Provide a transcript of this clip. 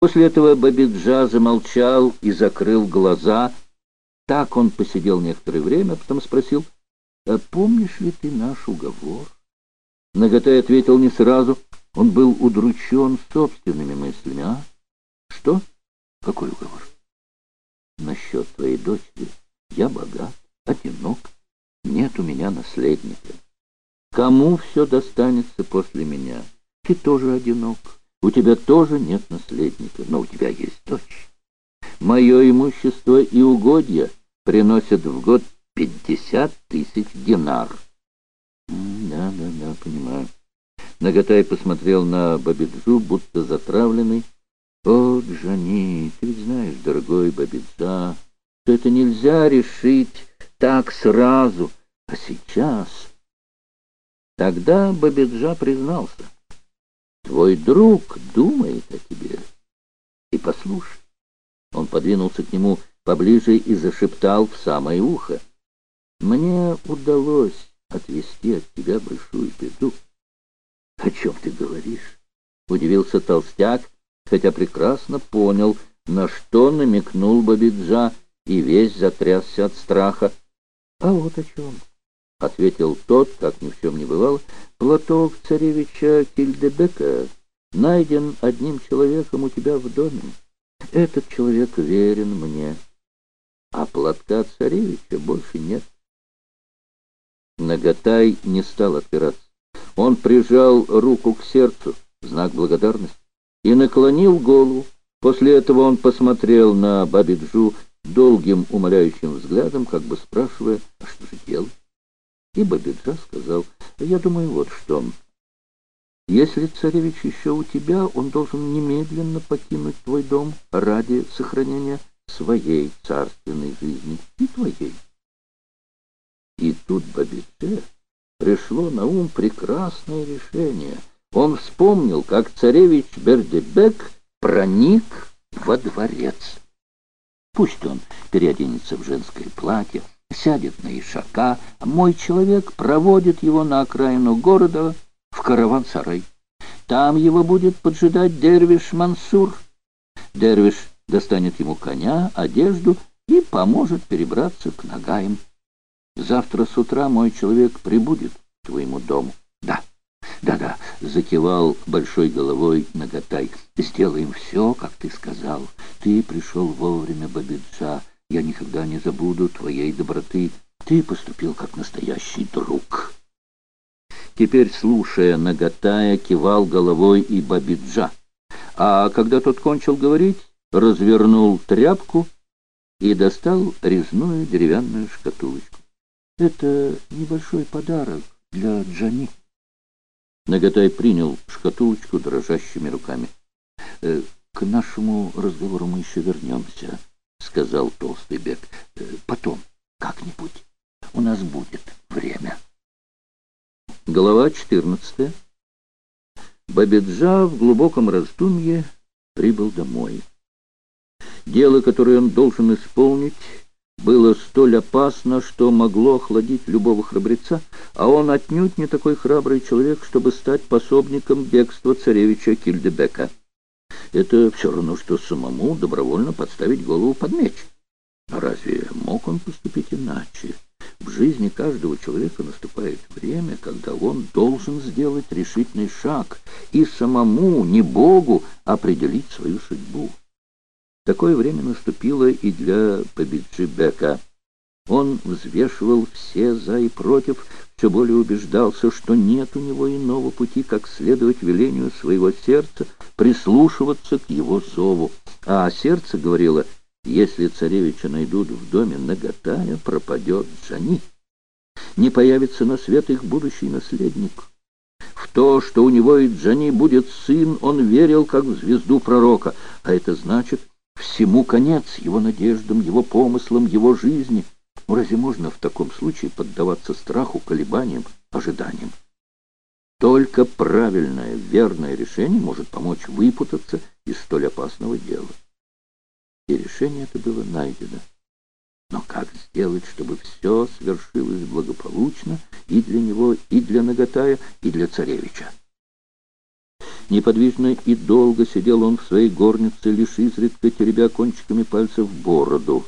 После этого Бабиджа замолчал и закрыл глаза. Так он посидел некоторое время, а потом спросил, «А помнишь ли ты наш уговор?» Наготай ответил не сразу. Он был удручен собственными мыслями. «А? Что? Какой уговор?» «Насчет твоей дочери. Я богат, одинок, нет у меня наследника. Кому все достанется после меня? Ты тоже одинок». У тебя тоже нет наследника, но у тебя есть дочь. Мое имущество и угодья приносят в год пятьдесят тысяч динар. Да, да, да, понимаю. Наготай посмотрел на Бабиджу, будто затравленный. О, Джани, ты ведь знаешь, дорогой Бабиджа, что это нельзя решить так сразу, а сейчас... Тогда Бабиджа признался. Твой друг думает о тебе. И послушай. Он подвинулся к нему поближе и зашептал в самое ухо. Мне удалось отвести от тебя большую беду. О чем ты говоришь? Удивился толстяк, хотя прекрасно понял, на что намекнул Бабиджа, и весь затрясся от страха. А вот о чем. — ответил тот, как ни в чем не бывало, — платок царевича Кильдебека найден одним человеком у тебя в доме. Этот человек верен мне, а платка царевича больше нет. Наготай не стал отпираться. Он прижал руку к сердцу, знак благодарности, и наклонил голову. После этого он посмотрел на Бабиджу долгим умоляющим взглядом, как бы спрашивая, а что же делать? И Бабиджа сказал, я думаю, вот что. Если царевич еще у тебя, он должен немедленно покинуть твой дом ради сохранения своей царственной жизни и твоей. И тут Бабидже пришло на ум прекрасное решение. Он вспомнил, как царевич Бердебек проник во дворец. Пусть он переоденется в женское платье, сядет на ишака, мой человек проводит его на окраину города в караван-сарай. Там его будет поджидать дервиш Мансур. Дервиш достанет ему коня, одежду и поможет перебраться к Нагаям. Завтра с утра мой человек прибудет к твоему дому. Да, да-да, закивал большой головой Наготай. Сделаем все, как ты сказал. Ты пришел вовремя, Бабиджа. Я никогда не забуду твоей доброты. Ты поступил как настоящий друг. Теперь, слушая Нагатая, кивал головой и Бабиджа. А когда тот кончил говорить, развернул тряпку и достал резную деревянную шкатулочку. Это небольшой подарок для Джани. Нагатай принял шкатулочку дрожащими руками. «Э, «К нашему разговору мы еще вернемся». — сказал толстый бек. «Э, — Потом, как-нибудь. У нас будет время. Глава четырнадцатая. Бабиджа в глубоком раздумье прибыл домой. Дело, которое он должен исполнить, было столь опасно, что могло охладить любого храбреца, а он отнюдь не такой храбрый человек, чтобы стать пособником бегства царевича Кильдебека. Это все равно, что самому добровольно подставить голову под меч. А разве мог он поступить иначе? В жизни каждого человека наступает время, когда он должен сделать решительный шаг и самому, не Богу, определить свою судьбу. Такое время наступило и для Победжибека. Он взвешивал все «за» и «против», все более убеждался, что нет у него иного пути, как следовать велению своего сердца, прислушиваться к его зову. А сердце говорило, если царевича найдут в доме наготая, пропадет Джани. Не появится на свет их будущий наследник. В то, что у него и Джани будет сын, он верил, как в звезду пророка, а это значит, всему конец его надеждам, его помыслам, его жизни — разве можно в таком случае поддаваться страху, колебаниям, ожиданиям? Только правильное, верное решение может помочь выпутаться из столь опасного дела. И решение это было найдено. Но как сделать, чтобы все свершилось благополучно и для него, и для Нагатая, и для царевича? Неподвижно и долго сидел он в своей горнице, лишь изредка теребя кончиками пальцев бороду.